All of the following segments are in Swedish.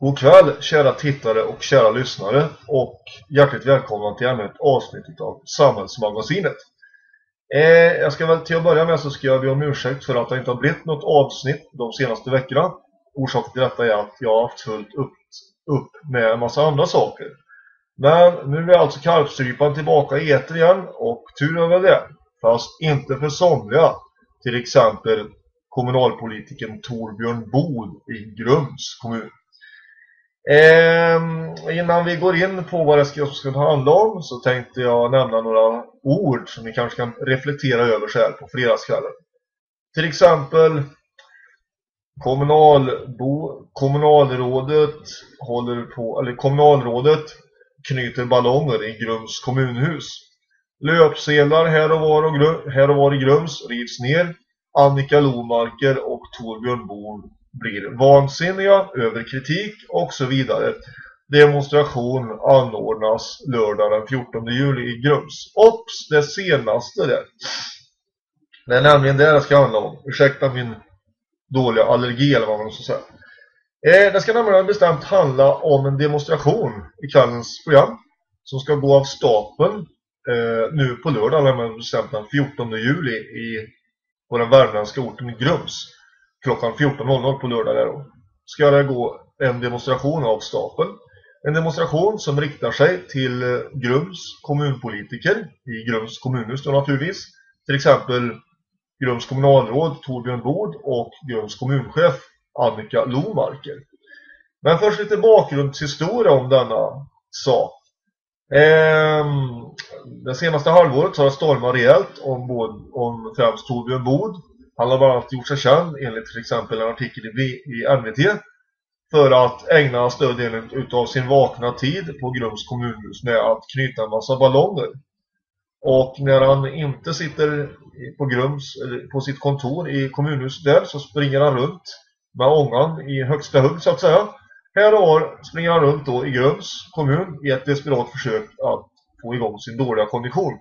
God kväll kära tittare och kära lyssnare och hjärtligt välkomna till ännu ett avsnitt av Samhällsmagasinet. Eh, jag ska väl till att börja med så ska jag be om ursäkt för att det inte har blivit något avsnitt de senaste veckorna. Orsaken till detta är att jag har haft fullt upp, upp med en massa andra saker. Men nu är alltså karpstrypan tillbaka i eter igen och tur över det. Fast inte för somliga. Till exempel kommunalpolitiken Torbjörn Bod i Grums kommun. Eh, innan vi går in på vad det ska, ska handla om så tänkte jag nämna några ord som ni kanske kan reflektera över så här på fredagskvällen. Till exempel kommunalbo, kommunalrådet håller på, eller kommunalrådet knyter ballonger i Grums kommunhus. Löpsedlar här och var, och här och var i Grums rivs ner. Annika Lomarker och Torbjörn Bol blir vansinniga över kritik och så vidare. Demonstration anordnas lördag den 14 juli i Grums. Ops, det senaste där. Det är nämligen det det ska handla om. Ursäkta min dåliga allergi eller vad man ska säga. Eh, det ska nämligen bestämt handla om en demonstration i kvällens program som ska gå av stapeln eh, nu på lördag, närmare bestämt den 14 juli i, på den värmländska orten Grums klockan 14.00 på lördag där då, ska det gå en demonstration av stapeln. En demonstration som riktar sig till eh, Grums kommunpolitiker i Grums kommunhus då naturligtvis. Till exempel Grums kommunalråd Torbjörn Bord och Grums kommunchef Annika Lomarker. Men först lite bakgrundshistoria om denna sak. Ehm, det senaste halvåret har det stormat rejält om, både, om främst Torbjörn Bod han har bland annat gjort sig känd enligt till exempel en artikel i, i NVT för att ägna större delen utav sin vakna tid på Grums kommunhus med att knyta en massa ballonger. Och när han inte sitter på Grums, på sitt kontor i kommunhuset där så springer han runt med ångan i högsta hugg så att säga. Här och var springer han runt då i Grums kommun i ett desperat försök att få igång sin dåliga kondition.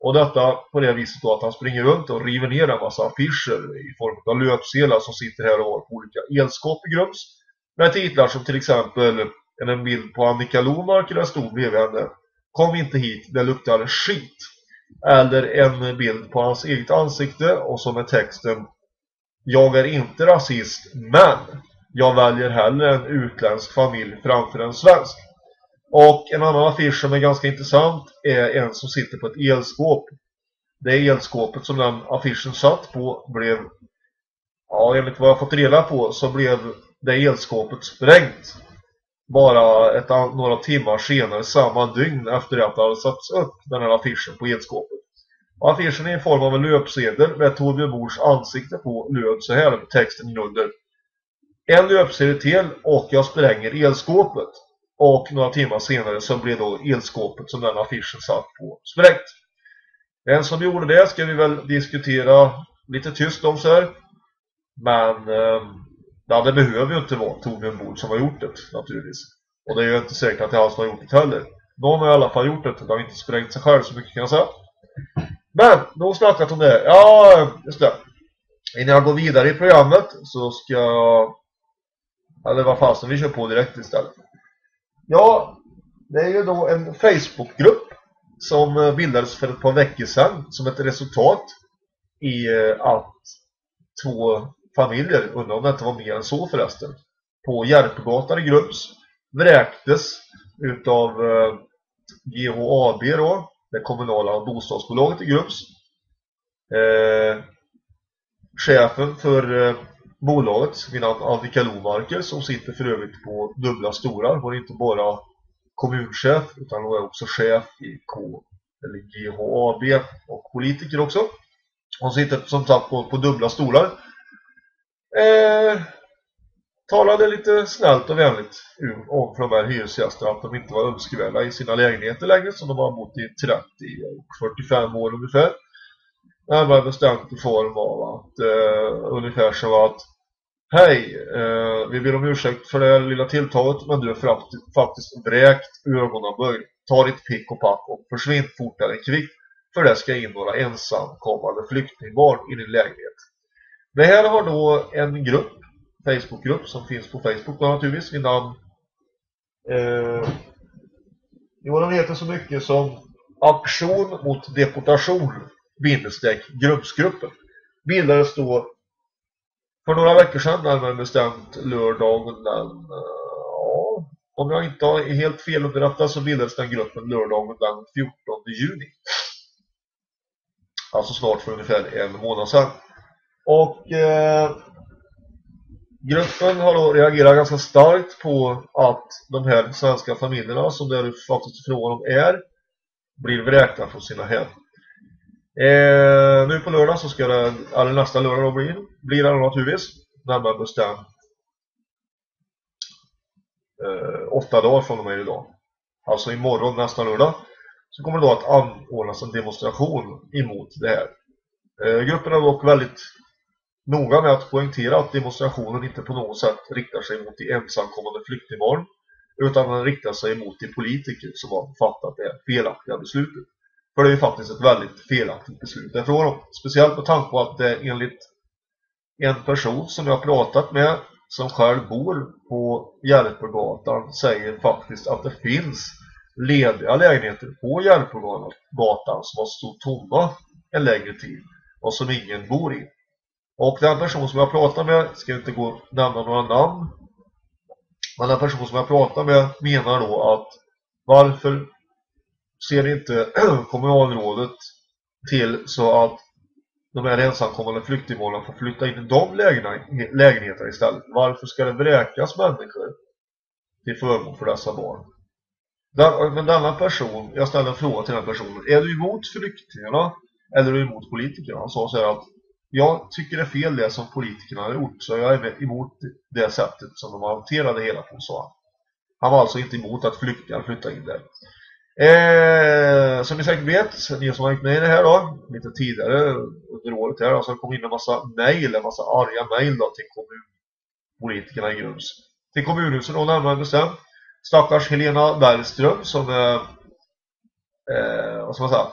Och detta på det viset då att han springer runt och river ner en massa affischer i form av löpsedlar som sitter här och har på olika elskåp i Grums. Med titlar som till exempel en bild på Annika Lomark där stod bredvid henne. Kom inte hit, det luktar skit. Eller en bild på hans eget ansikte och som är texten Jag är inte rasist, men jag väljer hellre en utländsk familj framför en svensk. Och en annan affisch som är ganska intressant är en som sitter på ett elskåp. Det elskåpet som den affischen satt på blev, ja enligt vad jag fått reda på så blev det elskåpet sprängt. Bara ett, några timmar senare, samma dygn efter att det hade satts upp den här affischen på elskåpet. Och affischen är i form av en löpsedel med Torbjörn Bors ansikte på löd så här med texten under. En löpsedel till och jag spränger elskåpet. Och några timmar senare så blev då elskåpet som den affischen satt på sprängt. Den som gjorde det ska vi väl diskutera lite tyst om så här. Men eh, det behöver ju inte vara Torbjörn Bord som har gjort det naturligtvis. Och det är ju inte säkert att det är han som har gjort det heller. Någon har i alla fall gjort det. Det har inte sprängt sig själv så mycket kan jag säga. Men, då snackat om det. Ja, just det. Innan jag går vidare i programmet så ska jag... Eller vad fasen, vi kör på direkt istället. Ja, det är ju då en Facebookgrupp som eh, bildades för ett par veckor sedan som ett resultat i eh, att två familjer, undrar om det inte var mer än så förresten, på Järpegatan i Grums vräktes utav eh, GHAB då, det kommunala bostadsbolaget i Grums. Eh, chefen för bolaget vid namn Annika Lomarker som sitter för övrigt på dubbla stolar. Hon är inte bara kommunchef utan hon är också chef i K eller GHAB och politiker också. Hon sitter som sagt på, på dubbla stolar. Eh, talade lite snällt och vänligt om för de här hyresgästerna att de inte var önskvärda i sina lägenheter längre som de har bott i 30 och 45 år ungefär. Närmare bestämt i form av att eh, ungefär som att Hej, eh, vi ber om ursäkt för det här lilla tilltaget men du är faktiskt vräkt ögonaböj. Ta ditt pick och pack och försvinn fortare kvickt för det ska in några ensamkommande flyktingbarn i din lägenhet. Det här har då en grupp, Facebookgrupp som finns på Facebook naturligtvis vid namn Eh, jo, den heter så mycket som Aktion mot deportation bindestreck Grubbsgruppen Bildades då för några veckor sedan, närmare bestämt lördagen den, ja, om jag inte är helt fel underrättad så bildades den gruppen lördagen den 14 juni. Alltså snart för ungefär en månad sedan. Och eh, gruppen har då reagerat ganska starkt på att de här svenska familjerna som det faktiskt frågan om är blir vräkta från sina hem. Eh, nu på lördag så ska det, eller nästa lördag då blir, blir det naturligtvis, närmare bestämt eh, åtta dagar från och med idag. Alltså imorgon nästa lördag så kommer det då att anordnas en demonstration emot det här. Eh, gruppen är dock väldigt noga med att poängtera att demonstrationen inte på något sätt riktar sig mot de ensamkommande flyktingbarn utan den riktar sig mot de politiker som har fattat det felaktiga beslutet. För det är ju faktiskt ett väldigt felaktigt beslut därifrån. Speciellt med tanke på att det enligt en person som jag har pratat med som själv bor på Hjälpegatan, säger faktiskt att det finns lediga lägenheter på Hjälpegatan som har stått tomma en längre tid och som ingen bor i. Och den person som jag pratar med, ska inte gå och nämna några namn, men den person som jag pratar med menar då att varför ser inte kommunalrådet till så att de här ensamkommande flyktingmålen får flytta in i de lägenheterna istället. Varför ska det vräkas människor till förmån för dessa barn? Men denna person, jag ställde en fråga till den personen. Är du emot flyktingarna eller är du emot politikerna? Han sa så här att jag tycker det är fel det som politikerna har gjort så jag är emot det sättet som de har hanterat det hela på, sa han. Han var alltså inte emot att flyktingar flyttar in där. Eh, som ni säkert vet, ni som har varit med i det här då, lite tidigare under året här, alltså det kom in en massa mejl, en massa arga mejl till kommunpolitikerna i Grums. Till kommunhuset då närmare bestämt. Stackars Helena Bergström som är, eh, vad ska man säga,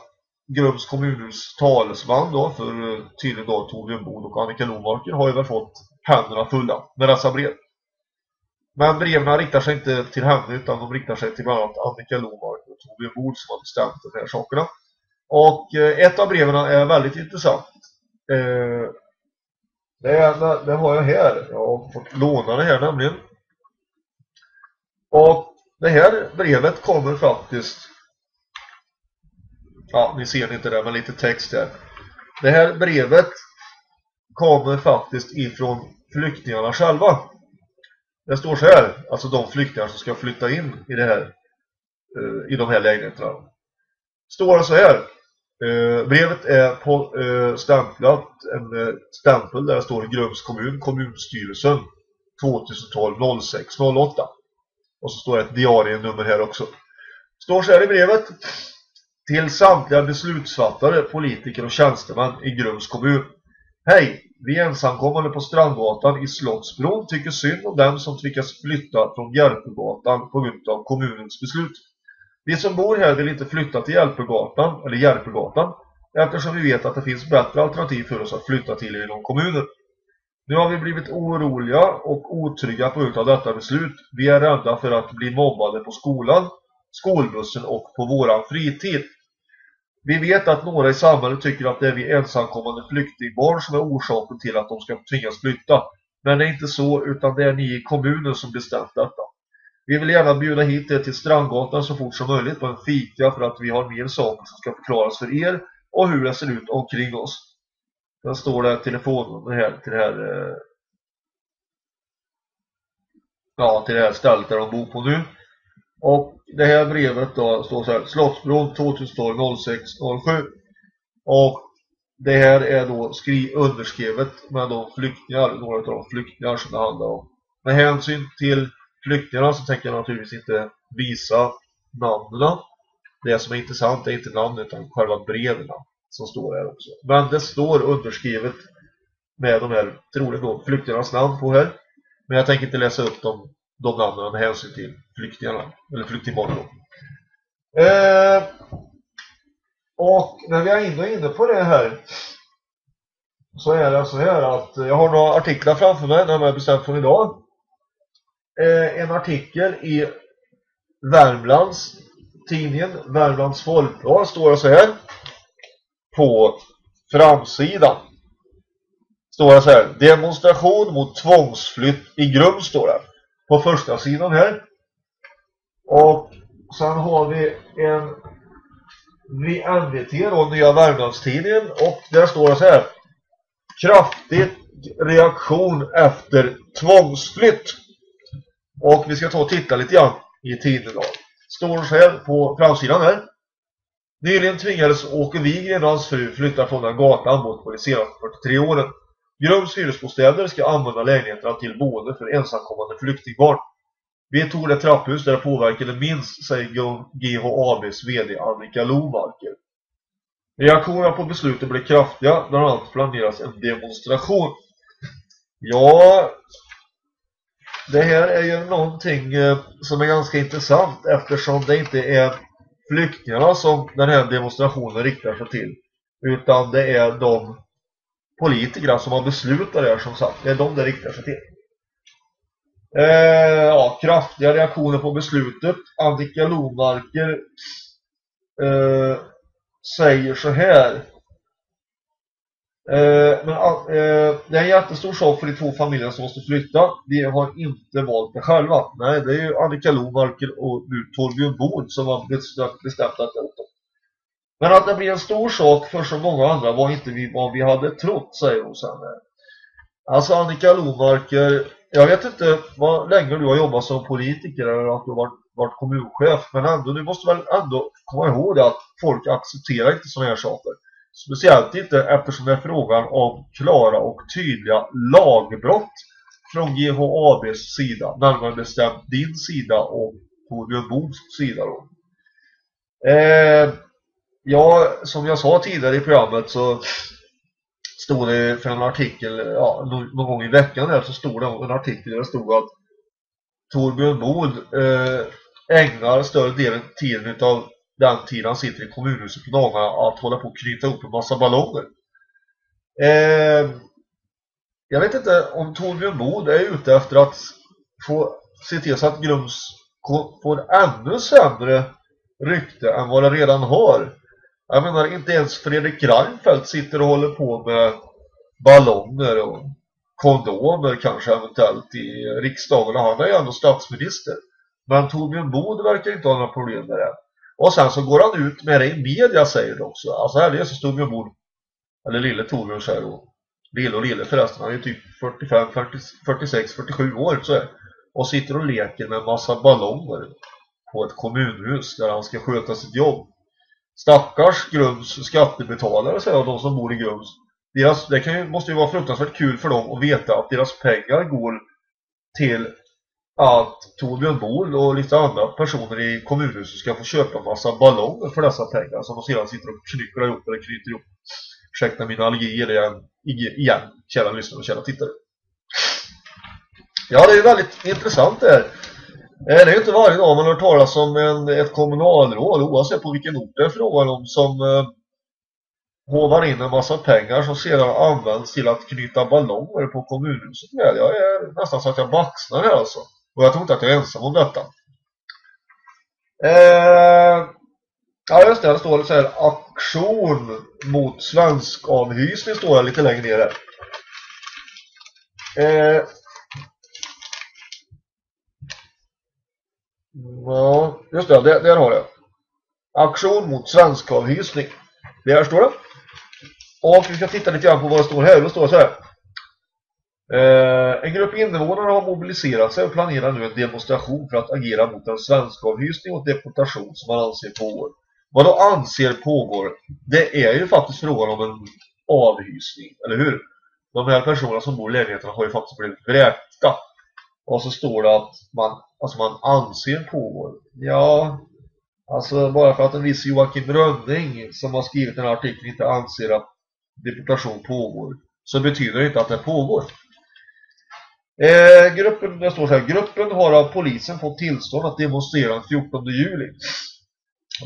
Grums kommunhus talesman då för eh, tydligen då Torbjörn Bod och Annika Lomarker har ju väl fått händerna fulla med dessa brev. Men breven riktar sig inte till henne utan de riktar sig till bland annat Annika Lomarker och Torbjörn Bord som har bestämt de här sakerna. Och eh, ett av breven är väldigt intressant. Eh, det, det har jag här. Jag har fått låna det här nämligen. Och det här brevet kommer faktiskt Ja, ni ser inte det, men lite text här. Det här brevet kommer faktiskt ifrån flyktingarna själva. Det står så här, alltså de flyktingar som ska flytta in i det här Eh, i de här lägenheterna. Står det så här. Eh, brevet är på eh, stämplat en stämpel där det står Grums kommun, kommunstyrelsen 2012 06 08. Och så står det ett diarienummer här också. Står så här i brevet. Till samtliga beslutsfattare, politiker och tjänstemän i Grums kommun. Hej! Vi ensamkommande på Strandgatan i Slottsbron tycker synd om dem som tvingas flytta från Järpegatan på grund av kommunens beslut. Vi som bor här vill inte flytta till Hjälpegatan, eller Hjälpegatan, eftersom vi vet att det finns bättre alternativ för oss att flytta till inom kommunen. Nu har vi blivit oroliga och otrygga på grund av detta beslut. Vi är rädda för att bli mobbade på skolan, skolbussen och på våran fritid. Vi vet att några i samhället tycker att det är vi ensamkommande flyktingbarn som är orsaken till att de ska tvingas flytta. Men det är inte så utan det är ni i kommunen som bestämt detta. Vi vill gärna bjuda hit er till Strandgatan så fort som möjligt på en fika för att vi har mer saker som ska förklaras för er och hur det ser ut omkring oss. Sen står det telefonnummer här till det här eh, ja, till det här stället där de bor på nu. Och det här brevet då står så här Slottsbron 2012 06 07 och det här är då skri underskrivet med de flyktingar, några av de flyktingar som det handlar om. Med hänsyn till flyktingarna så tänker jag naturligtvis inte visa namnen. Det som är intressant är inte namn utan själva breven som står här också. Men det står underskrivet med de här troligen då flyktingarnas namn på här. Men jag tänker inte läsa upp dem de namnen med hänsyn till flyktingarna, eller flyktingbarnen. Eh, och när vi är inne, inne på det här så är det så här att jag har några artiklar framför mig, när jag bestämt från idag. Eh, en artikel i Värmlands tidningen, Värmlands Folkblad, står det så här. På framsidan. Står det så här. Demonstration mot tvångsflytt i Grums står det. På första sidan här. Och sen har vi en VNVT då, Nya Värmlandstidningen. Och där står det så här. Kraftig reaktion efter tvångsflytt. Och vi ska ta och titta lite grann i tidningen då. Står så här på framsidan här. Nyligen tvingades Åke Wigren och hans fru flytta från den gatan mot på de senaste 43 åren. Grums hyresbostäder ska använda lägenheterna till boende för ensamkommande flyktingbarn. Vi tog det trapphus där det påverkade minst, säger GHABs vd Annika Lomarker. Reaktionerna på beslutet blev kraftiga, bland annat planeras en demonstration. Ja, det här är ju någonting eh, som är ganska intressant eftersom det inte är flyktingarna som den här demonstrationen riktar sig till. Utan det är de politikerna som har beslutat det här som sagt. Det är de det riktar sig till. Eh, ja, kraftiga reaktioner på beslutet. Annika Lomarker eh, säger så här. Eh, men, eh, det är en jättestor sak för de två familjerna som måste flytta. De har inte valt det själva. Nej, det är ju Annika Lomarker och nu Torbjörn Bod som har bestämt att det åt dem. Men att det blir en stor sak för så många andra var inte vi vad vi hade trott, säger hon sen. Eh. Alltså Annika Lomarker, jag vet inte vad länge du har jobbat som politiker eller att du har varit, varit kommunchef, men ändå, du måste väl ändå komma ihåg det att folk accepterar inte sådana här saker. Speciellt inte eftersom det är frågan om klara och tydliga lagbrott från GHABs sida, närmare bestämt din sida och Torbjörn Bods sida då. Eh, ja, som jag sa tidigare i programmet så stod det för en artikel, ja, någon gång i veckan här så stod det en artikel där det stod att Torbjörn Bod eh, ägnar större delen tiden av den tiden han sitter i kommunhuset på dagarna att hålla på och knyta upp en massa ballonger. Eh, jag vet inte om Torbjörn Mod är ute efter att få se till så att Grums får ännu sämre rykte än vad det redan har. Jag menar, inte ens Fredrik Reinfeldt sitter och håller på med ballonger och kondomer kanske eventuellt i riksdagen. Han är ju ändå statsminister. Men Torbjörn Bod verkar inte ha några problem med det. Och sen så går han ut med det i media säger det också. Alltså här är så stod vi ombord. eller lille Torbjörn säger då. Lille och lille förresten, han är typ 45, 40, 46, 47 år så är. Och sitter och leker med en massa ballonger på ett kommunhus där han ska sköta sitt jobb. Stackars Grums skattebetalare säger de som bor i Grums. Deras, det kan ju, måste ju vara fruktansvärt kul för dem att veta att deras pengar går till att Torbjörn Bol och lite andra personer i kommunhuset ska få köpa en massa ballonger för dessa pengar som de sedan sitter och knycklar ihop eller knyter ihop. Ursäkta mina allergier igen, igen kära lyssnare och kära tittare. Ja, det är ju väldigt intressant det här. Eh, det är ju inte varje dag man hör talas om en, ett kommunalråd, oavsett på vilken ort det är frågan om, som eh, hovar in en massa pengar som sedan används till att knyta ballonger på kommunhuset med. Jag är nästan så att jag baxnar här alltså. Och jag tror inte att jag är ensam om detta. Eh, ja just det, det står så här aktion mot svensk avhysning står det lite längre ner här. Eh, Ja, just det, där, där har jag. Aktion mot svensk avhysning. Det här står det. Och vi ska titta lite grann på vad det står här. Det står så här. Eh, en grupp invånare har mobiliserat sig och planerar nu en demonstration för att agera mot en svensk avhysning och deportation som man anser pågår. Vad då anser pågår? Det är ju faktiskt frågan om en avhysning, eller hur? De här personerna som bor i lägenheterna har ju faktiskt blivit vräkta. Och så står det att man, alltså man anser pågår. Ja, alltså bara för att en viss Joakim Rönning som har skrivit den här artikeln inte anser att deportation pågår så betyder det inte att det pågår. Eh, gruppen, det står så här, gruppen har av polisen fått tillstånd att demonstrera den 14 juli.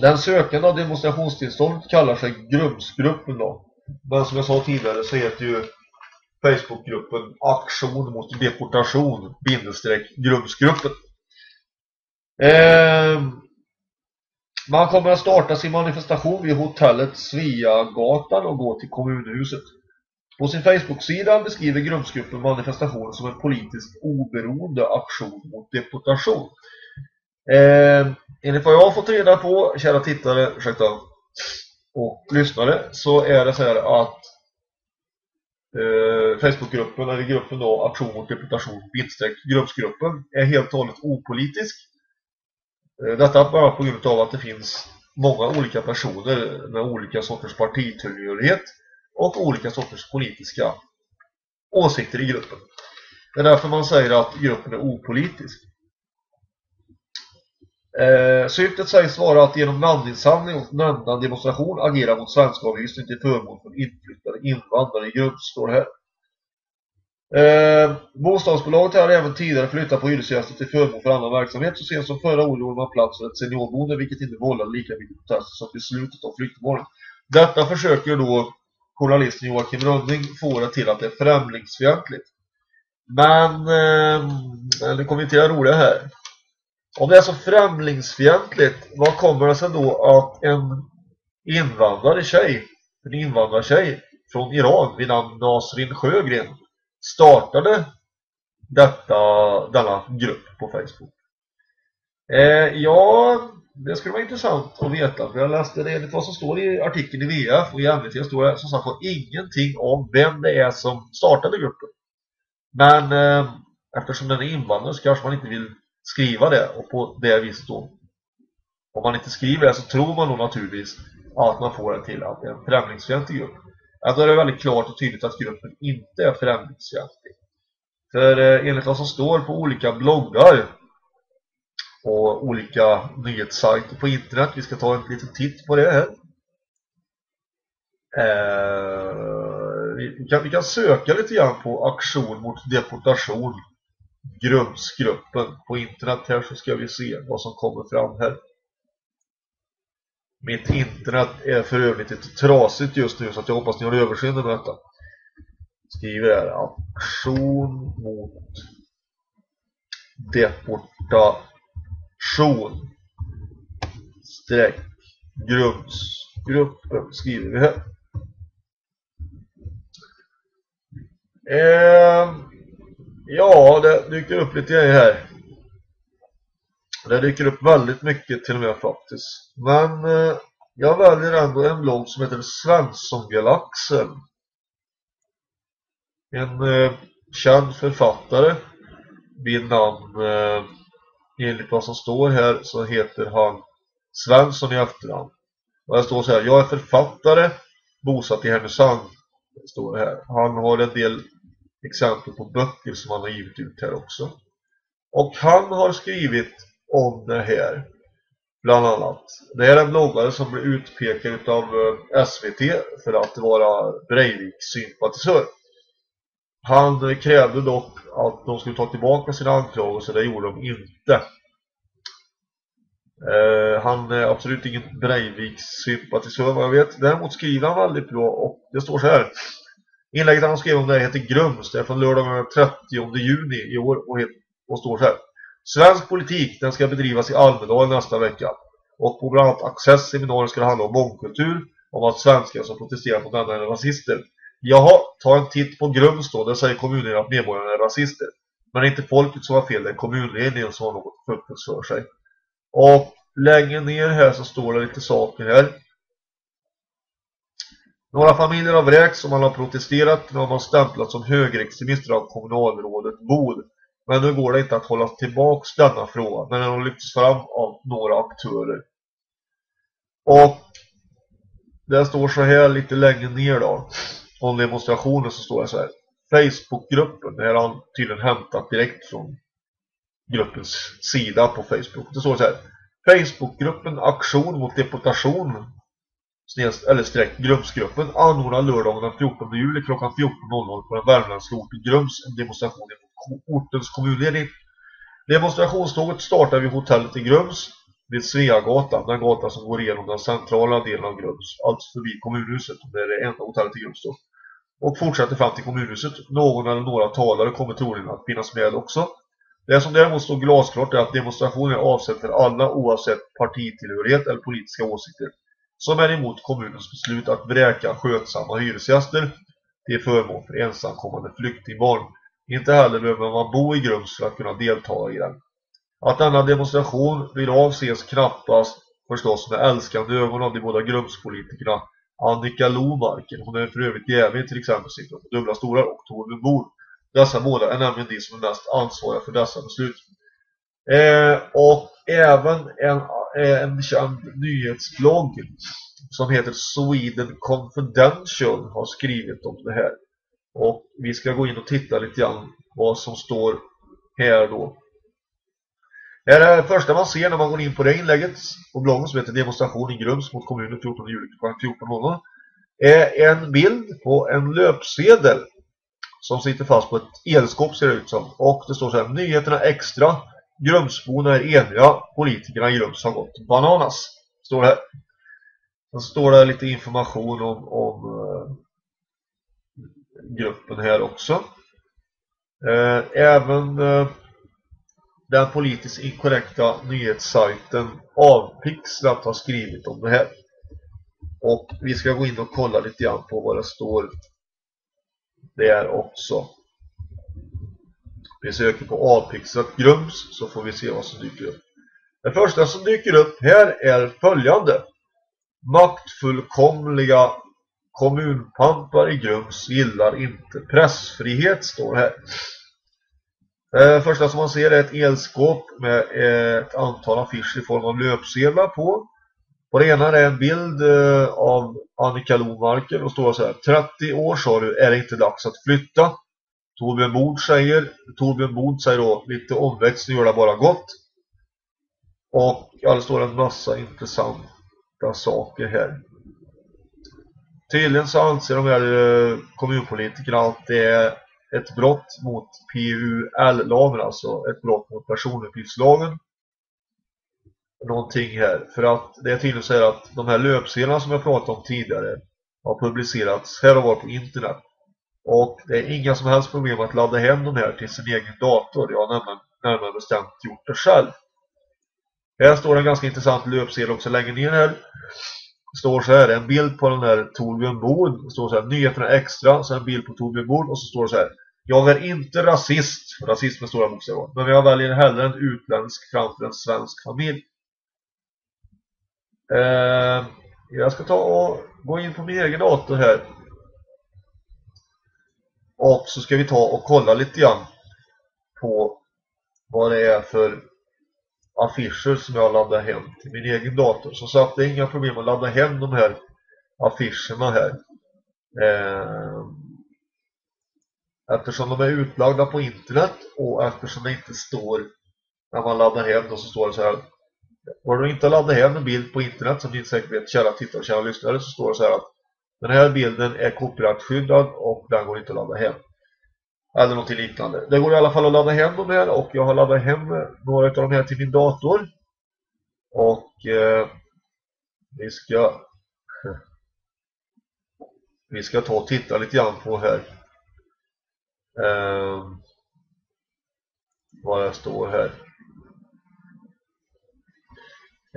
Den sökande av demonstrationstillstånd kallar sig Grumsgruppen då. Men som jag sa tidigare så heter ju Facebookgruppen Aktion mot deportation bindestreck Grumsgruppen. Eh, man kommer att starta sin manifestation vid hotellet Sveagatan och gå till kommunhuset. På sin Facebook-sida beskriver Grundsgruppen manifestationen som en politiskt oberoende aktion mot deportation. Eh, enligt vad jag har fått reda på, kära tittare, ursäkta, och lyssnare, så är det så här att eh, Facebookgruppen, eller gruppen då, Aktion mot deportation, bitstreck, gruppsgruppen, är helt och hållet opolitisk. Eh, detta bara på grund av att det finns många olika personer med olika sorters partitillhörighet och olika sorters politiska åsikter i gruppen. Det är därför man säger att gruppen är opolitisk. Eh, syftet sägs vara att genom namninsamling och nämnda demonstration agera mot svenskavhysning till förmån för inflyttade invandrare i grupp, står det här. Eh, bostadsbolaget har även tidigare flyttat på hyresgäster till förmån för annan verksamhet. Så sent som förra året gjorde man plats för ett seniorboende vilket inte vållade lika mycket protester som beslutet om flyttmålen. Detta försöker då journalisten Joakim Rönning får det till att det är främlingsfientligt. Men eh, nu kommer till det roliga här. Om det är så främlingsfientligt, vad kommer det sig då att en invandrare tjej, en invandrartjej från Iran vid namn Nasrin Sjögren startade detta, denna grupp på Facebook? Eh, ja, det skulle vara intressant att veta. För jag läste det enligt vad som står i artikeln i VF och i MVT står det som sagt ingenting om vem det är som startade gruppen. Men eh, eftersom den är invandrare så kanske man inte vill skriva det och på det viset då om man inte skriver det så tror man nog naturligtvis att man får det till att det är en främlingsfientlig grupp. Ja, då är det väldigt klart och tydligt att gruppen inte är främlingsfientlig. För eh, enligt vad som står på olika bloggar och olika nyhetssajter på internet, vi ska ta en liten titt på det här. Eh, vi, kan, vi kan söka lite grann på aktion mot deportation Grumsgruppen på internet här så ska vi se vad som kommer fram här. Mitt internet är för övrigt lite trasigt just nu så att jag hoppas ni har överseende med detta. Skriver här aktion mot deportation streck Grumsgruppen skriver vi här. Eh, Ja, det dyker upp lite grejer här. Det dyker upp väldigt mycket till och med faktiskt. Men eh, jag väljer ändå en blogg som heter Svenssongalaxen. En eh, känd författare vid namn, eh, enligt vad som står här så heter han Svensson i efternamn. Och det står så här, jag är författare, bosatt i Härnösand. Det står här. Han har en del exempel på böcker som han har givit ut här också. Och han har skrivit om det här bland annat. Det är en bloggare som blir utpekad av eh, SVT för att vara Breivik-sympatisör. Han krävde dock att de skulle ta tillbaka sina anklagelser, det gjorde de inte. Eh, han är absolut ingen Breivik-sympatisör vad jag vet. Däremot skriver han väldigt bra och det står så här. Inlägget han skrev om det heter Grums. Det är från lördagen den 30 juni i år och, och står så här. Svensk politik den ska bedrivas i Almedalen nästa vecka. Och på bland annat Access seminarium ska det handla om mångkultur. Om att svenskar som protesterar mot denna är rasister. Jaha, ta en titt på Grums då. Där säger kommunen att medborgarna är rasister. Men det är inte folket som har fel, det är kommunledningen som har något fruktligt för sig. Och längre ner här så står det lite saker här. Några familjer har vräkts och man har protesterat när man stämplat som högerextremister av kommunalrådet Bod. Men nu går det inte att hålla tillbaka denna fråga när den har lyfts fram av några aktörer. Och det står så här lite längre ner då. Om demonstrationen så står det så här. Facebookgruppen, det här har han tydligen hämtat direkt från gruppens sida på Facebook. Det står så här. Facebookgruppen Aktion mot deportation eller streck Grumsgruppen anordnar lördagen den 14 juli klockan 14.00 på den värmländska orten Grums en demonstration mot ortens kommunledning. Demonstrationståget startar vid hotellet i Grums vid Sveagatan, den gata som går igenom den centrala delen av Grums, alltså förbi kommunhuset, det är det enda hotellet i Grums då. Och fortsätter fram till kommunhuset. Någon eller några talare kommer troligen att finnas med också. Det som däremot står glasklart är att demonstrationen är avsedd för alla oavsett partitillhörighet eller politiska åsikter som är emot kommunens beslut att bräka skötsamma hyresgäster till förmån för ensamkommande flyktingbarn. Inte heller behöver man bo i Grums för att kunna delta i den. Att denna demonstration vill avses knappast förstås med älskande ögon av de båda Grumspolitikerna Annika Lomarken, hon är för övrigt jävig, till exempel sitter på dubbla stolar och Torbjörn Bor. Dessa båda är nämligen de som är mest ansvariga för dessa beslut. Eh, och även en, eh, en känd nyhetsblogg som heter Sweden Confidential har skrivit om det här. Och vi ska gå in och titta lite grann vad som står här då. Det är det första man ser när man går in på det inlägget på bloggen som heter Demonstration i Grums mot kommunen 14 juli kl. 14.00 är en bild på en löpsedel som sitter fast på ett elskåp ser det ut som. Och det står så här, nyheterna extra, Grumsborna är eniga, politikerna i Grums har gått bananas. Står det här. Sen står det lite information om, om eh, gruppen här också. Eh, även eh, den politiskt inkorrekta nyhetssajten Avpixlat har skrivit om det här. Och vi ska gå in och kolla lite grann på vad det står där också. Vi söker på Avpixlat Grums så får vi se vad som dyker upp. Det första som dyker upp här är följande. Maktfullkomliga kommunpampar i Grums gillar inte pressfrihet står här. Eh, första som man ser är ett elskåp med eh, ett antal affischer i form av löpsedlar på. På det ena är en bild eh, av Annika Lomarken och står så här 30 år sa du, är det inte dags att flytta? Torbjörn Bord säger, Torbjörn Bord säger då lite omväxt, gör det bara gott. Och ja, det står en massa intressanta saker här. Tydligen så anser de här eh, kommunpolitikerna att det är ett brott mot PUL-lagen, alltså ett brott mot personuppgiftslagen. Någonting här. För att det är tydligen så här att de här löpsedlarna som jag pratade om tidigare har publicerats här och var på internet. Och det är inga som helst problem att ladda hem de här till sin egen dator. Jag har närmare, närmare bestämt gjort det själv. Här står en ganska intressant löpsedel också längre ner här. Det står så här, en bild på den här Torbjörn Bod. Det står så här, nyheterna extra, så en bild på Torbjörn Bod och så står det så här. Jag är inte rasist, rasist med stora bokstäver, men jag väljer hellre en utländsk framför en svensk familj. Eh, jag ska ta och gå in på min egen dator här. Och så ska vi ta och kolla lite grann på vad det är för affischer som jag laddar hem till min egen dator. Så sagt, det är inga problem att ladda hem de här affischerna här. Eh, eftersom de är utlagda på internet och eftersom det inte står när man laddar hem då så står det så här var du inte laddat hem en bild på internet som ni säkert vet kära tittare och kära lyssnare så står det så här att den här bilden är copyrightskyddad och den går inte att ladda hem. Eller något liknande. Det går i alla fall att ladda hem de här och jag har laddat hem några av de här till min dator. Och eh, vi ska vi ska ta och titta lite grann på här eh, vad det står här.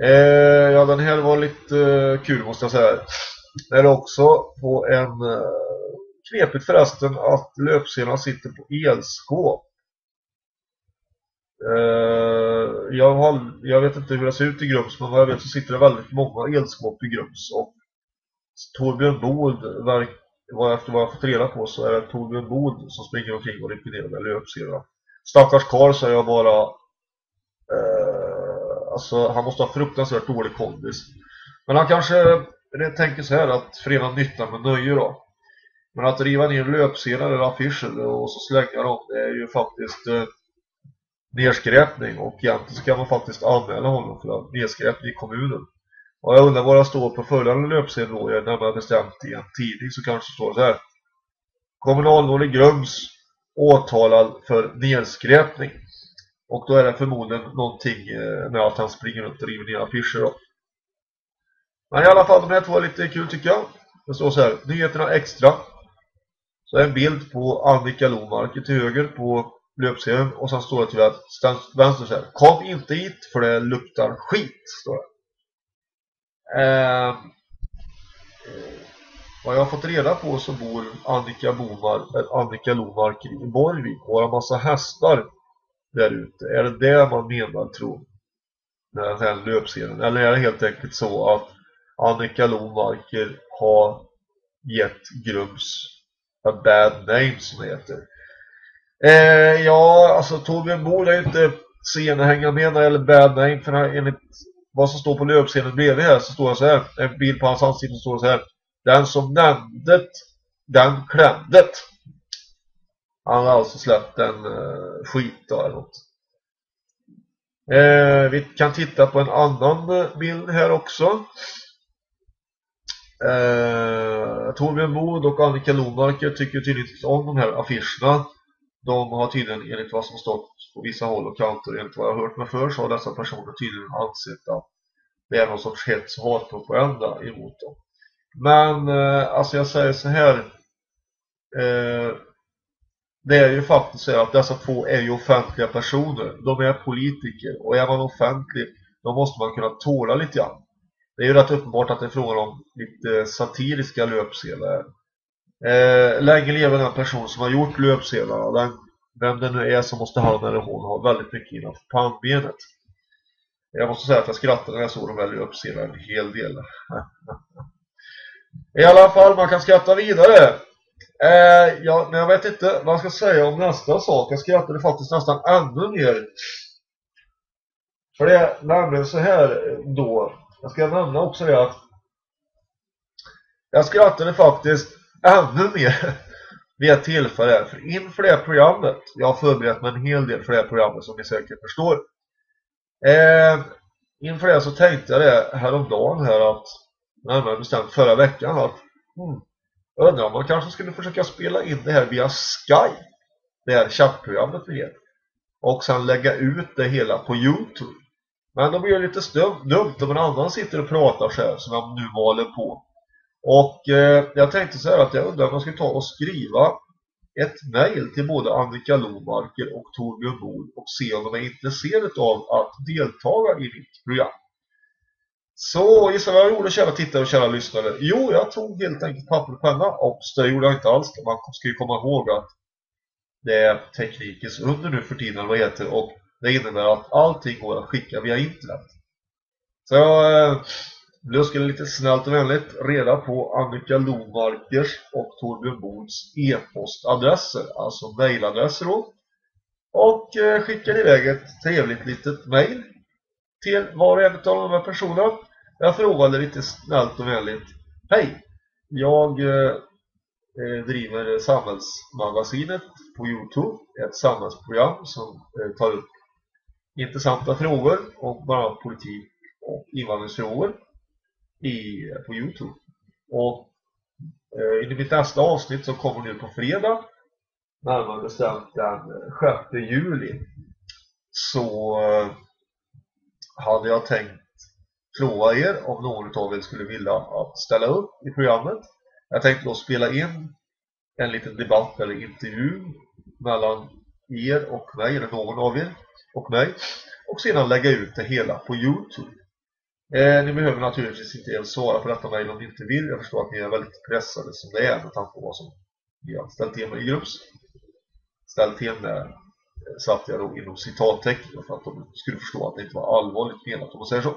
Eh, ja, den här var lite eh, kul måste jag säga. Det är också på en eh, knepigt förresten att löpsedlarna sitter på elskåp. Uh, jag, har, jag vet inte hur det ser ut i Grums men vad jag vet så sitter det väldigt många elskåp i Grums och Torbjörn Bod var efter vad jag fått reda på så är det Torbjörn Bod som springer omkring och likviderar med löpsedlarna. Stackars Karl säger jag bara uh, alltså han måste ha fruktansvärt dålig kondis. Men han kanske tänker så här att förena nytta med nöje då. Men att riva ner löpsedlar eller affischer och så slänga dem, det är ju faktiskt eh, nedskräpning. Och egentligen så kan man faktiskt anmäla honom för nedskräpning i kommunen. Och jag undrar vad det står på följande löpsedel då, jag närmare bestämt i en tidning så kanske det står så här. Kommunalråd i Grums åtalad för nedskräpning. Och då är det förmodligen någonting eh, med att han springer runt och river ner affischer då. Men i alla fall, de här två är lite kul tycker jag. Det står så här, nyheterna extra. Så en bild på Annika Lomark till höger på löpsedeln och sen står det till vänster så här. Kom inte hit för det luktar skit, står det. Eh, vad jag har fått reda på så bor Annika, Bomar, Annika Lomark i Borgvik och har en massa hästar där ute. Är det det man menar, tror den här löpsedeln? Eller är det helt enkelt så att Annika Lomarker har gett Grums a bad name som det heter? Eh, ja, alltså Torbjörn Bord är inte sen hänga med när det gäller bad name för här, enligt vad som står på löpsedeln bredvid här så står det så här. En bild på hans ansikte står det så här. Den som nämnde den klämde han har alltså släppt en uh, skit eller något. Eh, vi kan titta på en annan eh, bild här också eh, Torbjörn Mod och Annika Lomarker tycker tydligt om de här affischerna de har tydligen enligt vad som stått på vissa håll och kanter enligt vad jag har hört mig för så har dessa personer tydligen ansett att det är någon sorts hets och hatpropaganda emot dem. Men eh, alltså jag säger så här eh, det är ju faktiskt så att dessa två är ju offentliga personer. De är politiker och är man offentlig då måste man kunna tåla lite grann. Det är ju rätt uppenbart att det är frågan om lite satiriska löpsedlar. Eh, länge lever den person som har gjort löpsedlarna. Den, vem det nu är som måste han eller hon ha väldigt mycket innanför pannbenet. Jag måste säga att jag skrattade när jag såg de här löpsedlarna en hel del. I alla fall, man kan skratta vidare. Eh, ja, men jag vet inte vad jag ska säga om nästa sak. Jag skrattade faktiskt nästan ännu mer. För det är nämligen så här då. Jag ska nämna också det att jag skrattade faktiskt ännu mer vid ett tillfälle. För inför det programmet, jag har förberett mig en hel del för det här programmet som ni säkert förstår. Eh, inför det så tänkte jag det häromdagen här att närmare bestämt förra veckan att hmm, jag undrar om man kanske skulle försöka spela in det här via Skype det här chattprogrammet vi heter och sen lägga ut det hela på Youtube men då blir det lite dumt om en annan sitter och pratar så här som jag nu maler på och eh, jag tänkte så här att jag undrar om jag ska ta och skriva ett mejl till både Annika Lomarker och Torbjörn Bol och se om de är intresserade av att delta i mitt program. Så gissa vad jag gjorde kära tittare och kära lyssnare. Jo, jag tog helt enkelt papper och penna och det gjorde jag inte alls. Man ska ju komma ihåg att det är teknikens under nu för tiden vad heter och det innebär att allting går att skicka via internet. Så eh, jag luskade lite snällt och vänligt reda på Annika Lomarkers och Torbjörn Bols e-postadresser, alltså mejladresser då. Och eh, skickade iväg ett trevligt litet mejl till var och en av de här personerna. Jag frågade lite snällt och vänligt. Hej, jag eh, driver Samhällsmagasinet på Youtube. Ett samhällsprogram som tar upp intressanta frågor och bland annat politik och invandringsfrågor i, på Youtube. Och eh, i mitt nästa avsnitt som kommer nu på fredag närmare bestämt den 6 juli så eh, hade jag tänkt fråga er om någon av er skulle vilja att ställa upp i programmet. Jag tänkte då spela in en liten debatt eller intervju mellan er och mig, eller någon av er och mig och sedan lägga ut det hela på Youtube. Eh, ni behöver naturligtvis inte ens svara på detta mejl om ni inte vill. Jag förstår att ni är väldigt pressade som det är med tanke på vad som ni har ställt till med i grupps. Ställt till med eh, satte jag då inom citattecken för att de skulle förstå att det inte var allvarligt menat om man säger så.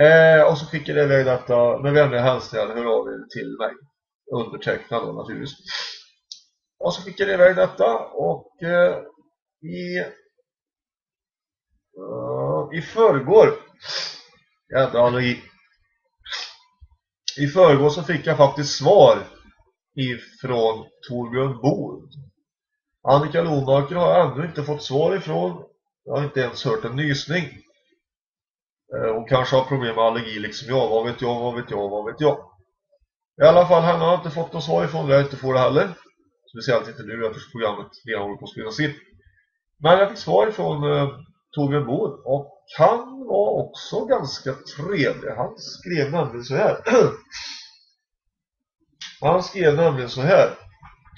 Eh, och så skickade jag iväg detta med vänliga hälsningar, hör av er till mig. Undertecknad då naturligtvis. Och så skickade jag iväg detta och eh, i eh, i förrgår jävla allergi i förrgår så fick jag faktiskt svar ifrån Torbjörn Bod. Annika Lonaker har jag ännu inte fått svar ifrån. Jag har inte ens hört en nysning. Eh, hon kanske har problem med allergi liksom jag. Vad vet jag, vad vet jag, vad vet jag. I alla fall, henne har jag inte fått något svar ifrån. Jag inte får det heller. Speciellt inte nu eftersom programmet redan håller på att spelas in. Men jag fick svar ifrån eh, Torbjörn Bohr. Och han var också ganska trevlig. Han skrev nämligen så här. han skrev nämligen så här.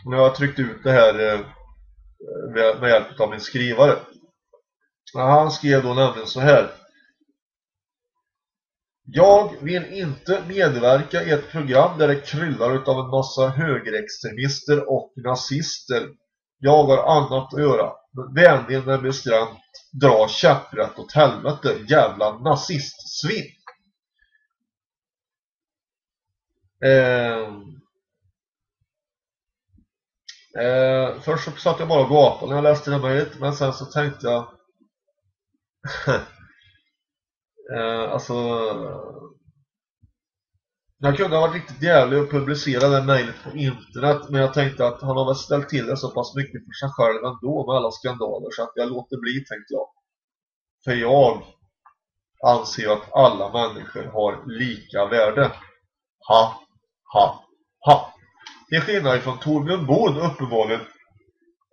När jag tryckte ut det här... Eh, med, med hjälp av min skrivare. Han skrev då nämligen så här. Jag vill inte medverka i ett program där det kryllar av en massa högerextremister och nazister. Jag har annat att göra. Vänligen med bestämt dra käpprätt åt helvete, jävla nazistsvin. Eh, eh, först så satt jag bara och gapade när jag läste det mejlet, men sen så tänkte jag eh, alltså jag kunde ha varit riktigt jävlig och publicera det mejlet på internet men jag tänkte att han har väl ställt till det så pass mycket för sig själv ändå med alla skandaler så att jag låter bli tänkte jag. För jag anser att alla människor har lika värde. Ha, ha, ha. Till skillnad från Torbjörn Bod uppenbarligen.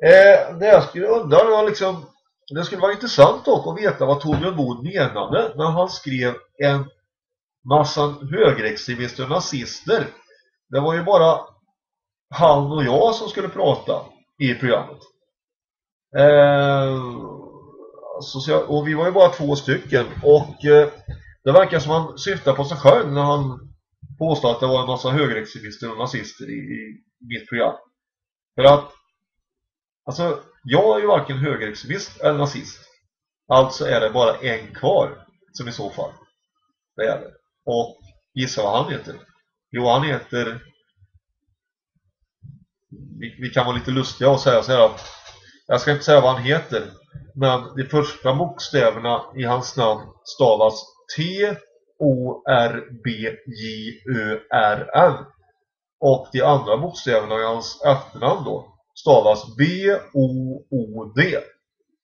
Eh, det jag skulle undra var liksom det skulle vara intressant dock att veta vad Torbjörn Bod menade när han skrev en massa högerextremister och nazister. Det var ju bara han och jag som skulle prata i programmet. Eh, så, och vi var ju bara två stycken och eh, det verkar som han syftar på sig själv när han påstår att det var en massa högerextremister och nazister i, i mitt program. För att alltså, jag är ju varken högerextremist eller nazist. Alltså är det bara en kvar som i så fall det gäller. Och gissa vad han heter? Jo, han heter... Vi, vi kan vara lite lustiga och säga så här att jag ska inte säga vad han heter, men de första bokstäverna i hans namn stavas T-O-R-B-J-Ö-R-N. Och de andra bokstäverna i hans efternamn då stavas B-O-O-D.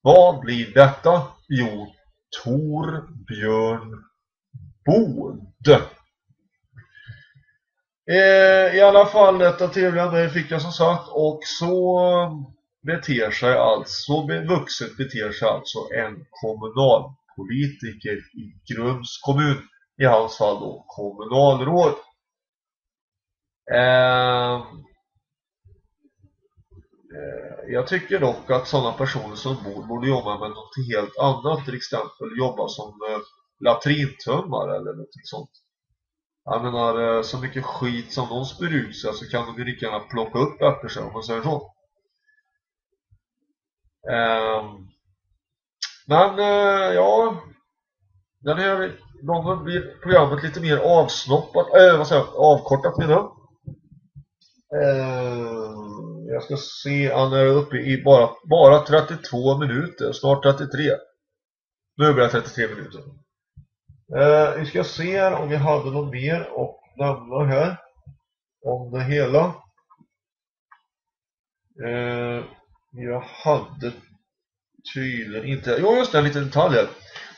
Vad blir detta? Jo, Torbjörn Bod. Eh, I alla fall detta trevliga mejl fick jag som sagt och så beter sig alltså, vuxet beter sig alltså en kommunalpolitiker i Grums kommun. I hans fall då kommunalråd. Eh, Eh, jag tycker dock att sådana personer som bor borde jobba med något helt annat. Till exempel jobba som eh, latrintömmare eller något sånt. Jag menar, eh, så mycket skit som de spyr ut sig så kan de ju lika gärna plocka upp efter sig om man säger så. Ehm, men ja, den här gången blir programmet lite mer avsnoppat, äh, vad säger jag, avkortat menar jag. Jag ska se, han är uppe i bara, bara 32 minuter, snart 33. Nu blir det 33 minuter. Eh, vi ska se om vi hade något mer att nämna här om det hela. Eh, jag hade tydligen inte... Jo just det, en liten detalj här.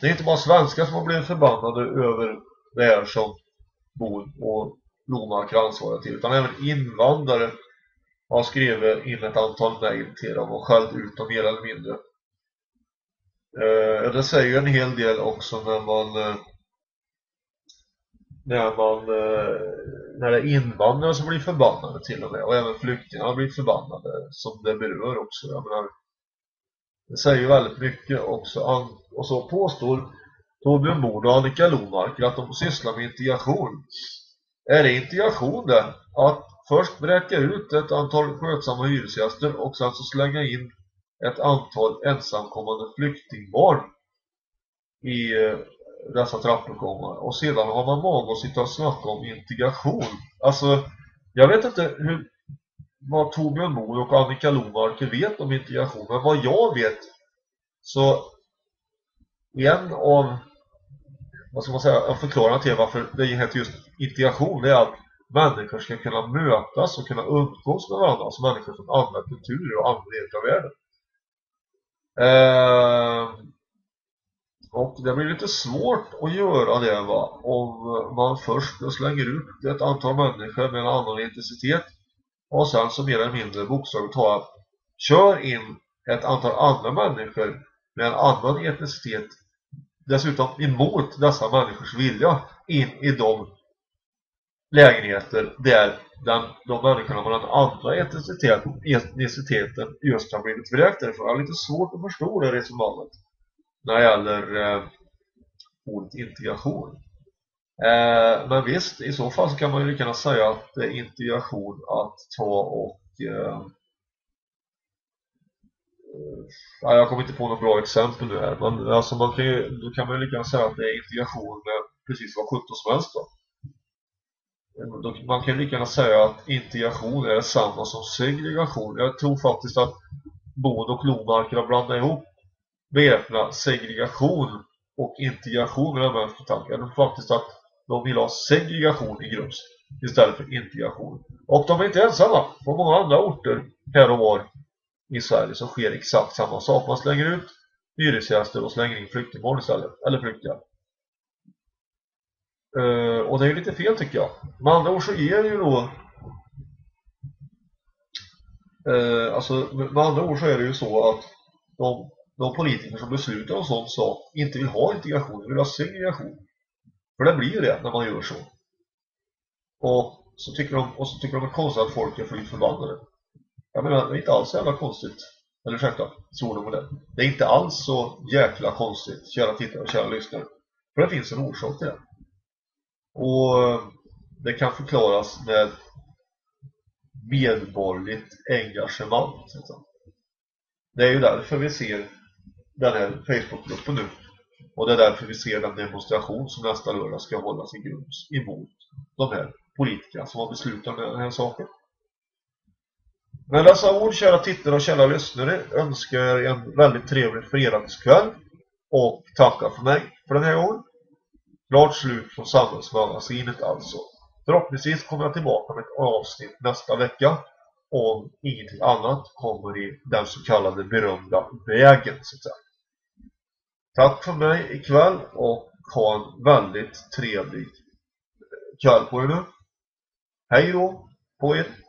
Det är inte bara svenskar som har blivit förbannade över det här som bor och Lomark är ansvariga till. Utan även invandrare har skrivit in ett antal mejl till dem och skällt ut dem mer eller mindre. Eh, det säger ju en hel del också när man eh, när man eh, när det är invandrare som blir förbannade till och med och även flyktingar blir förbannade som det berör också jag menar, det säger ju väldigt mycket också och så påstår Torbjörn Bord och Annika Lomark att de sysslar med integration är det integration det? att först bräcka ut ett antal skötsamma hyresgäster och sen så slänga in ett antal ensamkommande flyktingbarn i eh, dessa trappuppgångar. Och sedan har man mag att sitta och snacka om integration. Alltså, jag vet inte hur, vad Torbjörn Mor och Annika Lomark vet om integration. Men vad jag vet så en av vad ska man säga, en förklaring till varför det heter just integration det är att människor ska kunna mötas och kunna umgås med varandra alltså människor från andra kulturer och andra delar av världen. Eh, och det blir lite svårt att göra det va? Om man först slänger ut ett antal människor med en annan intensitet och sen så mer eller mindre bokstavligt talat kör in ett antal andra människor med en annan etnicitet dessutom emot dessa människors vilja in i de lägenheter där den, de människorna med den andra etniciteten, etniciteten just har blivit vräkta för. Jag har lite svårt att förstå det resonemanget när det gäller eh, ordet integration. Eh, men visst, i så fall så kan man ju lika gärna säga att det är integration att ta och eh, eh jag kommer inte på något bra exempel nu här men alltså man kan ju, då kan man ju lika gärna säga att det är integration med precis vad 17 som helst då. Man kan lika gärna säga att integration är detsamma som segregation. Jag tror faktiskt att Bod och Lomarker har blandat ihop begreppen segregation och integration med de här. Jag tror faktiskt att de vill ha segregation i Grums istället för integration. Och de är inte ensamma. På många andra orter här och var i Sverige så sker exakt samma sak. Man slänger ut hyresgäster och slänger in flyktingbarn istället. Eller flyktingar. Uh, och det är ju lite fel tycker jag. Med andra ord så är det ju då uh, alltså med andra ord så är det ju så att de, de politiker som beslutar om sånt sak inte vill ha integration, de vill ha segregation. För det blir ju det när man gör så. Och så tycker de, och så tycker de att konstigt att folk är flytt förbannade. Jag menar, det är inte alls så jävla konstigt. Eller ursäkta, tror de det. Det är inte alls så jäkla konstigt, kära tittare och kära lyssnare. För det finns en orsak till det. Och det kan förklaras med medborgerligt engagemang. Liksom. Det är ju därför vi ser den här Facebookgruppen nu. Och det är därför vi ser den demonstration som nästa lördag ska hållas i Grums emot de här politikerna som har beslutat med den här saken. Med dessa ord, kära tittare och kära lyssnare, önskar jag er en väldigt trevlig fredagskväll och tackar för mig för den här gången. Klart slut från samhällsmagasinet alltså. Förhoppningsvis kommer jag tillbaka med ett avsnitt nästa vecka om ingenting annat kommer i den så kallade berömda vägen så att säga. Tack för mig ikväll och ha en väldigt trevlig kväll på er nu. Hej då på er!